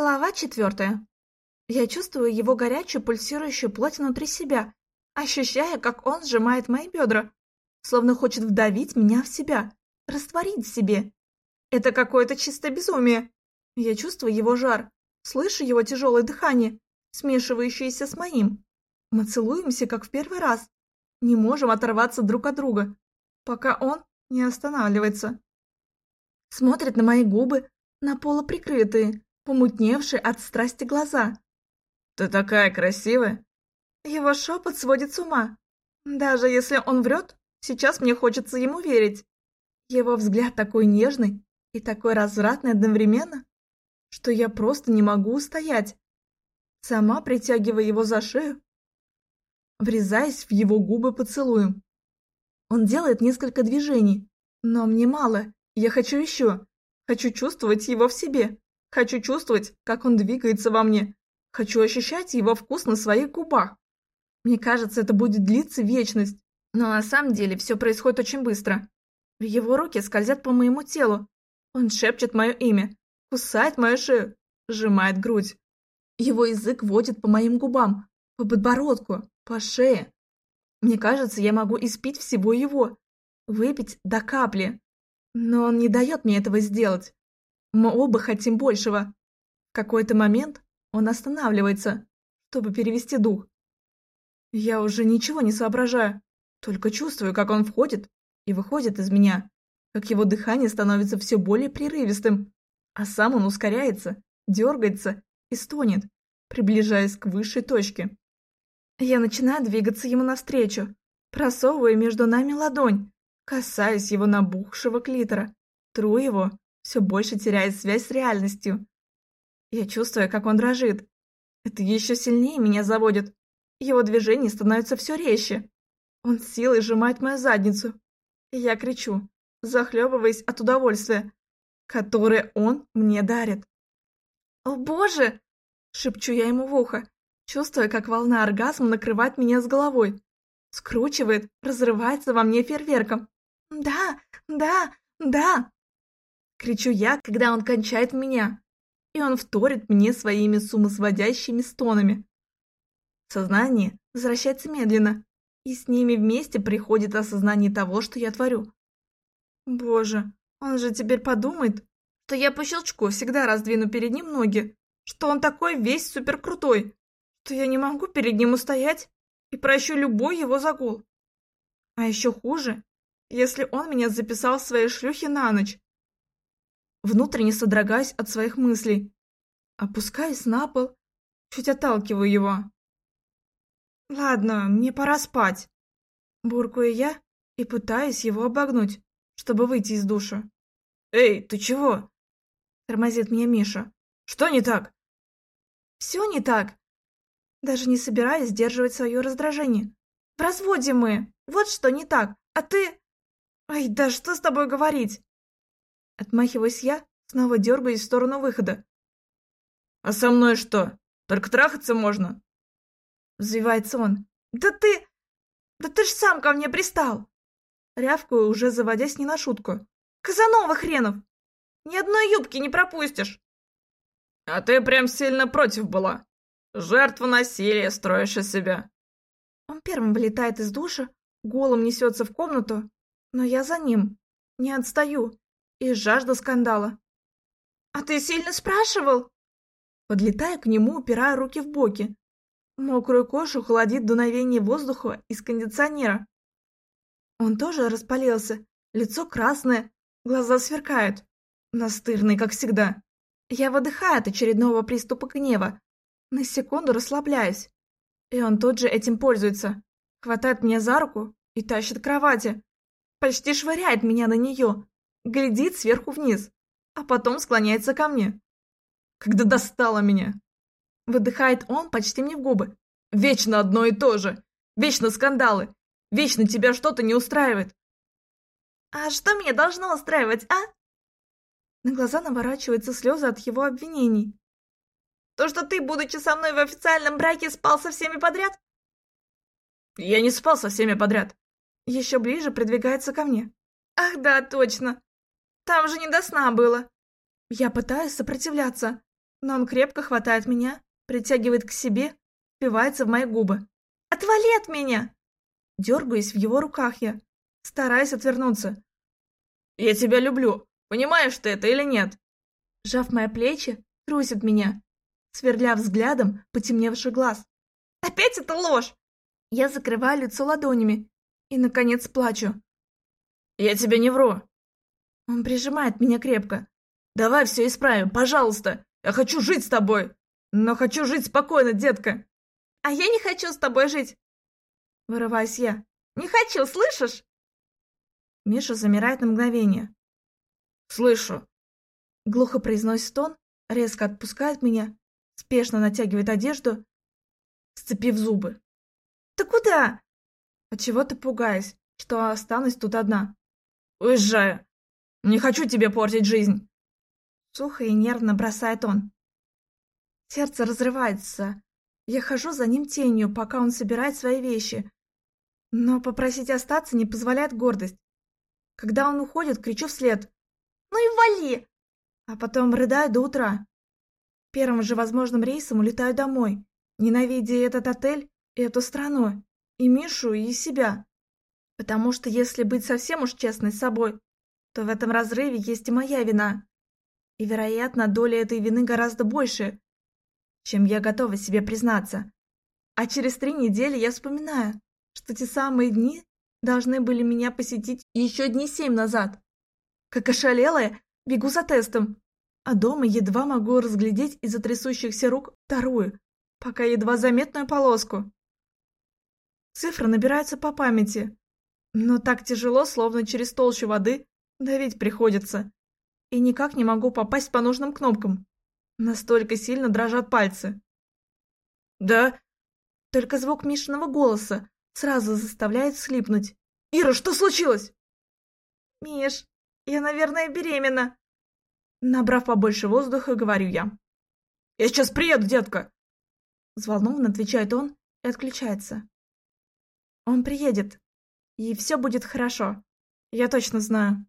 Глава четвертая. Я чувствую его горячую пульсирующую плоть внутри себя, ощущая, как он сжимает мои бедра, словно хочет вдавить меня в себя, растворить в себе. Это какое-то чистое безумие. Я чувствую его жар, слышу его тяжелое дыхание, смешивающееся с моим. Мы целуемся, как в первый раз. Не можем оторваться друг от друга, пока он не останавливается. Смотрит на мои губы, на полуприкрытые, помутневшие от страсти глаза. «Ты такая красивая!» Его шепот сводит с ума. Даже если он врет, сейчас мне хочется ему верить. Его взгляд такой нежный и такой развратный одновременно, что я просто не могу устоять. Сама притягивая его за шею, врезаясь в его губы поцелуем. Он делает несколько движений, но мне мало, я хочу еще. Хочу чувствовать его в себе. Хочу чувствовать, как он двигается во мне. Хочу ощущать его вкус на своих губах. Мне кажется, это будет длиться вечность. Но на самом деле все происходит очень быстро. Его руки скользят по моему телу. Он шепчет мое имя, кусает мою шею, сжимает грудь. Его язык водит по моим губам, по подбородку, по шее. Мне кажется, я могу испить всего его, выпить до капли. Но он не дает мне этого сделать. Мы оба хотим большего. В какой-то момент он останавливается, чтобы перевести дух. Я уже ничего не соображаю, только чувствую, как он входит и выходит из меня, как его дыхание становится все более прерывистым, а сам он ускоряется, дергается и стонет, приближаясь к высшей точке. Я начинаю двигаться ему навстречу, просовывая между нами ладонь, касаюсь его набухшего клитора, тру его, все больше теряя связь с реальностью. Я чувствую, как он дрожит. Это еще сильнее меня заводит. Его движения становятся все резче. Он силой сжимает мою задницу. И я кричу, захлебываясь от удовольствия, которое он мне дарит. «О боже!» — шепчу я ему в ухо, чувствуя, как волна оргазма накрывает меня с головой. Скручивает, разрывается во мне фейерверком. «Да, да, да!» Кричу я, когда он кончает меня, и он вторит мне своими сумасводящими стонами. Сознание возвращается медленно, и с ними вместе приходит осознание того, что я творю. Боже, он же теперь подумает, что я по щелчку всегда раздвину перед ним ноги, что он такой весь суперкрутой, что я не могу перед ним устоять и прощу любой его загул. А еще хуже, если он меня записал в своей шлюхе на ночь, внутренне содрогаясь от своих мыслей. Опускаюсь на пол, чуть отталкиваю его. «Ладно, мне пора спать», — буркую я и пытаюсь его обогнуть, чтобы выйти из душа. «Эй, ты чего?» — тормозит меня Миша. «Что не так?» «Все не так. Даже не собираюсь сдерживать свое раздражение. В разводе мы, вот что не так, а ты...» «Ай, да что с тобой говорить?» Отмахиваюсь я, снова дергаясь в сторону выхода. «А со мной что? Только трахаться можно?» Взвивается он. «Да ты... Да ты ж сам ко мне пристал!» Рявкую, уже заводясь не на шутку. «Казанова хренов! Ни одной юбки не пропустишь!» «А ты прям сильно против была. Жертва насилия строишь из себя». Он первым вылетает из душа, голым несется в комнату, но я за ним, не отстаю и жажда скандала. «А ты сильно спрашивал?» Подлетаю к нему, упирая руки в боки. Мокрую кожу холодит дуновение воздуха из кондиционера. Он тоже распалился, лицо красное, глаза сверкают. Настырный, как всегда. Я выдыхаю от очередного приступа гнева. На секунду расслабляюсь. И он тут же этим пользуется. Хватает меня за руку и тащит к кровати. Почти швыряет меня на нее, глядит сверху вниз, а потом склоняется ко мне. Когда достала меня. Выдыхает он почти мне в губы. Вечно одно и то же. Вечно скандалы. Вечно тебя что-то не устраивает. А что меня должно устраивать, а? На глаза наворачиваются слезы от его обвинений. То, что ты, будучи со мной в официальном браке, спал со всеми подряд? Я не спал со всеми подряд. Еще ближе придвигается ко мне. Ах да, точно. Там же не до сна было. Я пытаюсь сопротивляться, но он крепко хватает меня, притягивает к себе, впивается в мои губы. «Отвали от меня!» Дергаюсь в его руках я, стараясь отвернуться. «Я тебя люблю, понимаешь ты это или нет?» Сжав мои плечи, трусит меня, сверля взглядом потемневший глаз. «Опять это ложь!» Я закрываю лицо ладонями и, наконец, плачу. «Я тебе не вру!» Он прижимает меня крепко. «Давай все исправим, пожалуйста! Я хочу жить с тобой! Но хочу жить спокойно, детка!» «А я не хочу с тобой жить!» Вырываюсь я. «Не хочу, слышишь?» Миша замирает на мгновение. «Слышу!» Глухо произносит он, резко отпускает меня, спешно натягивает одежду, сцепив зубы. «Ты куда?» Отчего-то пугаюсь, что останусь тут одна. «Уезжаю! Не хочу тебе портить жизнь!» Сухо и нервно бросает он. Сердце разрывается. Я хожу за ним тенью, пока он собирает свои вещи. Но попросить остаться не позволяет гордость. Когда он уходит, кричу вслед. «Ну и вали!» А потом рыдаю до утра. Первым же возможным рейсом улетаю домой, ненавидя этот отель и эту страну, и Мишу, и себя. Потому что если быть совсем уж честной с собой, то в этом разрыве есть и моя вина. И, вероятно, доля этой вины гораздо больше, чем я готова себе признаться. А через три недели я вспоминаю, что те самые дни должны были меня посетить еще дней семь назад. Как ошалелая, бегу за тестом, а дома едва могу разглядеть из-за трясущихся рук вторую, пока едва заметную полоску. Цифры набираются по памяти, но так тяжело, словно через толщу воды, давить приходится. И никак не могу попасть по нужным кнопкам. Настолько сильно дрожат пальцы. «Да?» Только звук Мишиного голоса сразу заставляет слипнуть. «Ира, что случилось?» «Миш, я, наверное, беременна». Набрав побольше воздуха, говорю я. «Я сейчас приеду, детка!» Взволнованно отвечает он и отключается. Он приедет, и все будет хорошо. Я точно знаю.